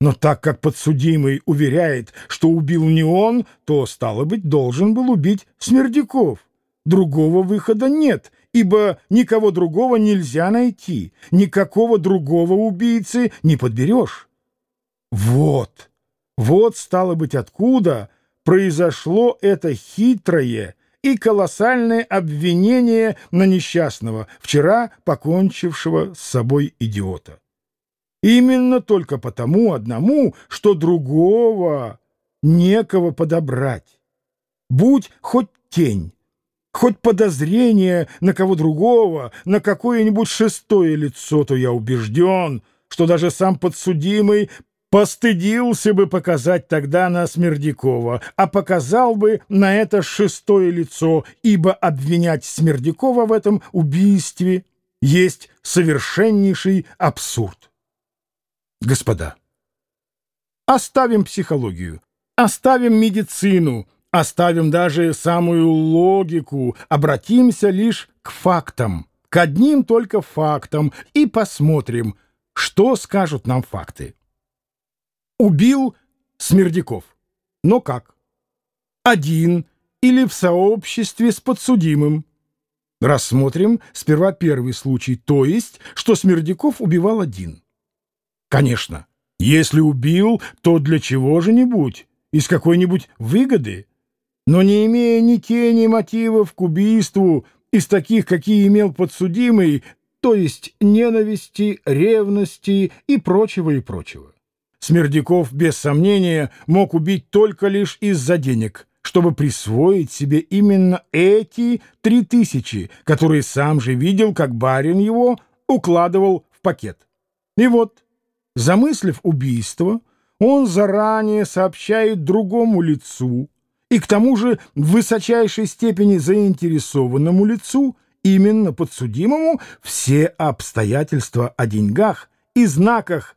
Но так как подсудимый уверяет, что убил не он, то, стало быть, должен был убить Смердяков. Другого выхода нет, ибо никого другого нельзя найти, никакого другого убийцы не подберешь. Вот, вот, стало быть, откуда произошло это хитрое и колоссальное обвинение на несчастного, вчера покончившего с собой идиота. Именно только потому одному, что другого некого подобрать. Будь хоть тень, хоть подозрение на кого другого, на какое-нибудь шестое лицо, то я убежден, что даже сам подсудимый постыдился бы показать тогда на Смердякова, а показал бы на это шестое лицо, ибо обвинять Смердякова в этом убийстве есть совершеннейший абсурд. Господа, оставим психологию, оставим медицину, оставим даже самую логику, обратимся лишь к фактам, к одним только фактам и посмотрим, что скажут нам факты. Убил Смердяков. Но как? Один или в сообществе с подсудимым? Рассмотрим сперва первый случай, то есть, что Смердяков убивал один. Конечно, если убил, то для чего-же-нибудь, из какой-нибудь выгоды, но не имея ни тени мотивов к убийству, из таких, какие имел подсудимый, то есть ненависти, ревности и прочего и прочего. Смердяков, без сомнения, мог убить только лишь из-за денег, чтобы присвоить себе именно эти три тысячи, которые сам же видел, как барин его укладывал в пакет. И вот, Замыслив убийство, он заранее сообщает другому лицу и к тому же в высочайшей степени заинтересованному лицу, именно подсудимому, все обстоятельства о деньгах и знаках,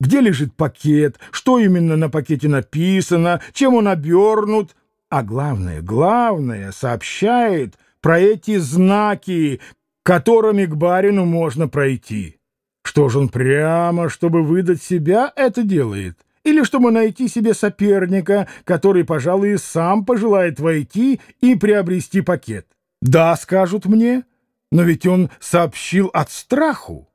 где лежит пакет, что именно на пакете написано, чем он обернут, а главное, главное, сообщает про эти знаки, которыми к барину можно пройти. Что же он прямо, чтобы выдать себя, это делает? Или чтобы найти себе соперника, который, пожалуй, и сам пожелает войти и приобрести пакет? Да, скажут мне, но ведь он сообщил от страху.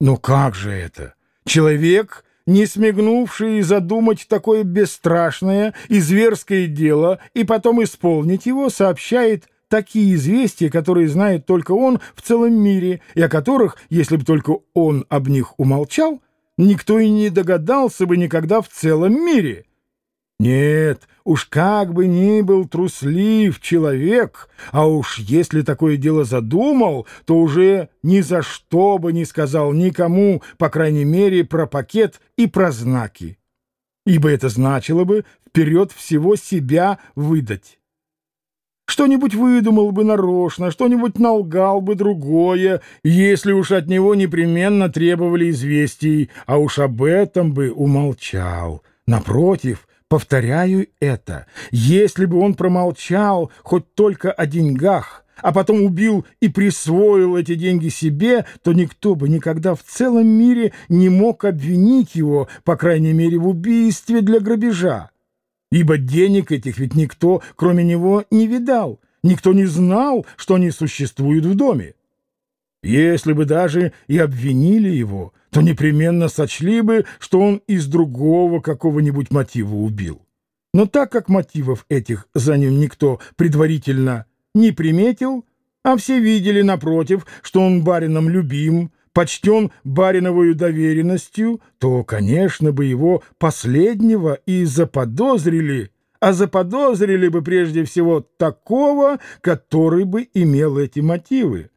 Ну как же это? Человек, не смигнувший задумать такое бесстрашное и зверское дело и потом исполнить его, сообщает такие известия, которые знает только он в целом мире, и о которых, если бы только он об них умолчал, никто и не догадался бы никогда в целом мире. Нет, уж как бы ни был труслив человек, а уж если такое дело задумал, то уже ни за что бы не сказал никому, по крайней мере, про пакет и про знаки. Ибо это значило бы вперед всего себя выдать. Что-нибудь выдумал бы нарочно, что-нибудь налгал бы другое, если уж от него непременно требовали известий, а уж об этом бы умолчал. Напротив, повторяю это, если бы он промолчал хоть только о деньгах, а потом убил и присвоил эти деньги себе, то никто бы никогда в целом мире не мог обвинить его, по крайней мере, в убийстве для грабежа ибо денег этих ведь никто, кроме него, не видал, никто не знал, что они существуют в доме. Если бы даже и обвинили его, то непременно сочли бы, что он из другого какого-нибудь мотива убил. Но так как мотивов этих за ним никто предварительно не приметил, а все видели, напротив, что он барином любим, почтен бариновою доверенностью, то, конечно, бы его последнего и заподозрили, а заподозрили бы прежде всего такого, который бы имел эти мотивы.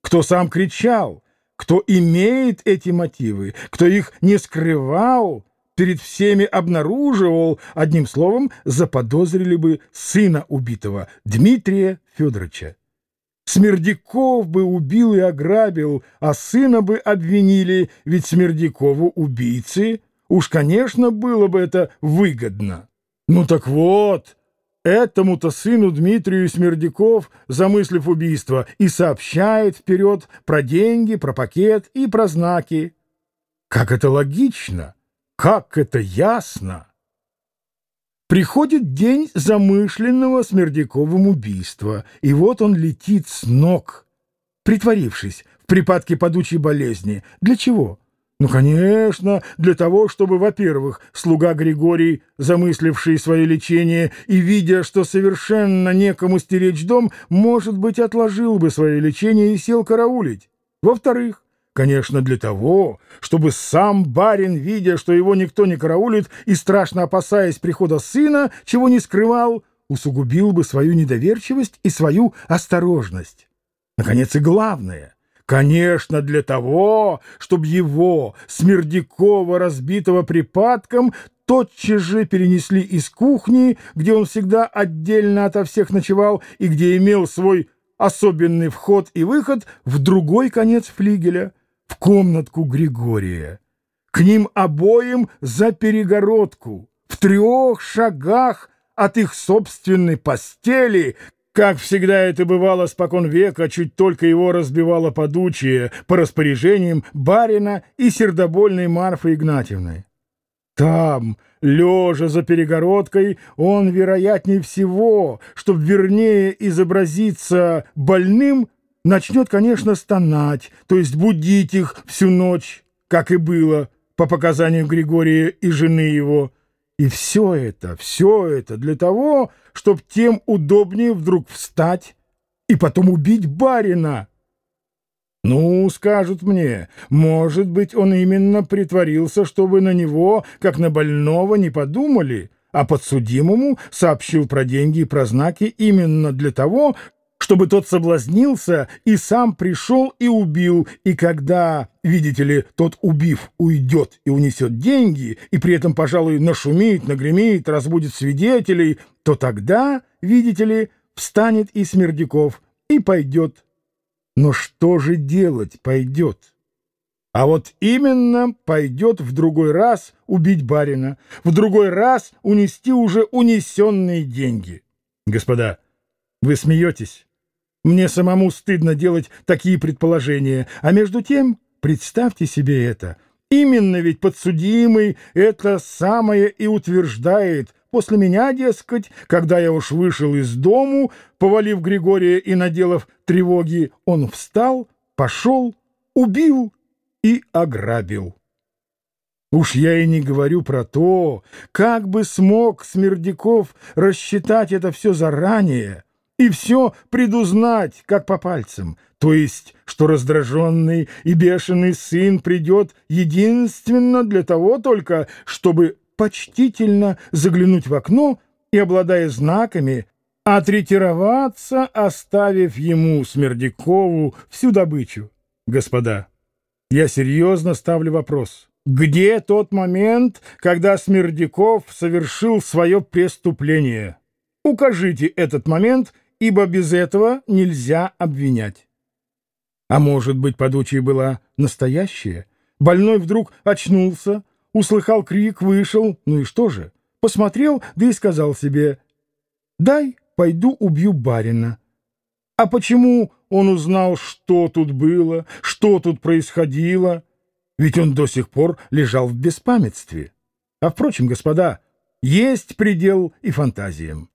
Кто сам кричал, кто имеет эти мотивы, кто их не скрывал, перед всеми обнаруживал, одним словом, заподозрили бы сына убитого, Дмитрия Федоровича. Смердяков бы убил и ограбил, а сына бы обвинили, ведь Смердякову убийцы. Уж, конечно, было бы это выгодно. Ну так вот, этому-то сыну Дмитрию Смердяков, замыслив убийство, и сообщает вперед про деньги, про пакет и про знаки. Как это логично! как это ясно! Приходит день замышленного Смердяковым убийства, и вот он летит с ног, притворившись в припадке падучей болезни. Для чего? Ну, конечно, для того, чтобы, во-первых, слуга Григорий, замысливший свое лечение и видя, что совершенно некому стеречь дом, может быть, отложил бы свое лечение и сел караулить. Во-вторых, Конечно, для того, чтобы сам барин, видя, что его никто не караулит и страшно опасаясь прихода сына, чего не скрывал, усугубил бы свою недоверчивость и свою осторожность. Наконец и главное — Конечно, для того, чтобы его, Смердякова, разбитого припадком, тотчас же перенесли из кухни, где он всегда отдельно ото всех ночевал и где имел свой особенный вход и выход, в другой конец флигеля, в комнатку Григория. К ним обоим за перегородку, в трех шагах от их собственной постели, как всегда это бывало спокон века, чуть только его разбивало подучие по распоряжениям барина и сердобольной Марфы Игнатьевны. Там, лежа за перегородкой, он, вероятнее всего, чтобы вернее изобразиться больным, начнет, конечно, стонать, то есть будить их всю ночь, как и было, по показанию Григория и жены его. И все это, все это для того, чтобы тем удобнее вдруг встать и потом убить барина. Ну, скажут мне, может быть, он именно притворился, чтобы на него, как на больного, не подумали, а подсудимому сообщил про деньги и про знаки именно для того, чтобы тот соблазнился и сам пришел и убил, и когда, видите ли, тот, убив, уйдет и унесет деньги, и при этом, пожалуй, нашумеет, нагремеет, разбудит свидетелей, то тогда, видите ли, встанет и Смердяков и пойдет. Но что же делать пойдет? А вот именно пойдет в другой раз убить барина, в другой раз унести уже унесенные деньги. Господа, вы смеетесь? Мне самому стыдно делать такие предположения. А между тем, представьте себе это. Именно ведь подсудимый это самое и утверждает. После меня, дескать, когда я уж вышел из дому, повалив Григория и наделав тревоги, он встал, пошел, убил и ограбил. Уж я и не говорю про то, как бы смог Смердяков рассчитать это все заранее, и все предузнать, как по пальцам, то есть, что раздраженный и бешеный сын придет единственно для того только, чтобы почтительно заглянуть в окно и, обладая знаками, отретироваться, оставив ему, Смердякову, всю добычу. Господа, я серьезно ставлю вопрос. Где тот момент, когда Смердяков совершил свое преступление? Укажите этот момент — ибо без этого нельзя обвинять. А может быть, подучая была настоящая? Больной вдруг очнулся, услыхал крик, вышел, ну и что же? Посмотрел, да и сказал себе, «Дай, пойду убью барина». А почему он узнал, что тут было, что тут происходило? Ведь он до сих пор лежал в беспамятстве. А, впрочем, господа, есть предел и фантазиям.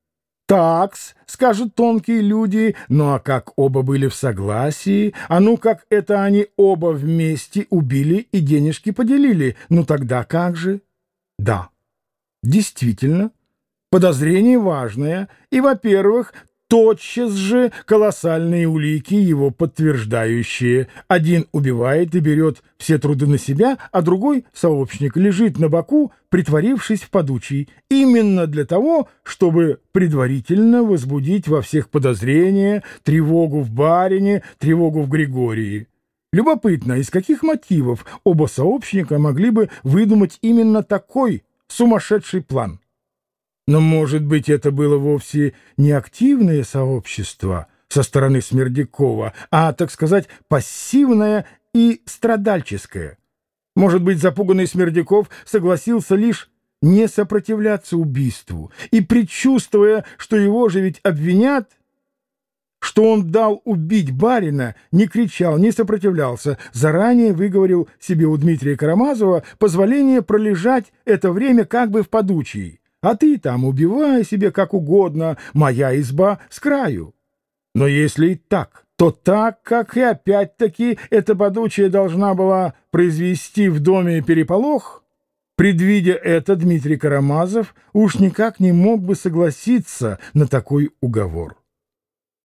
«Такс», — скажут тонкие люди, ну а как оба были в согласии, а ну как это они оба вместе убили и денежки поделили, ну тогда как же? Да, действительно, подозрение важное, и, во-первых, тотчас же колоссальные улики, его подтверждающие. Один убивает и берет все труды на себя, а другой, сообщник, лежит на боку, притворившись в подучий, именно для того, чтобы предварительно возбудить во всех подозрения, тревогу в барине, тревогу в Григории. Любопытно, из каких мотивов оба сообщника могли бы выдумать именно такой сумасшедший план? Но, может быть, это было вовсе не активное сообщество со стороны Смердякова, а, так сказать, пассивное и страдальческое. Может быть, запуганный Смердяков согласился лишь не сопротивляться убийству и, предчувствуя, что его же ведь обвинят, что он дал убить барина, не кричал, не сопротивлялся, заранее выговорил себе у Дмитрия Карамазова позволение пролежать это время как бы в подучии. А ты там убивай себе как угодно, моя изба с краю. Но если и так, то так, как и опять-таки эта подучая должна была произвести в доме переполох, предвидя это, Дмитрий Карамазов уж никак не мог бы согласиться на такой уговор.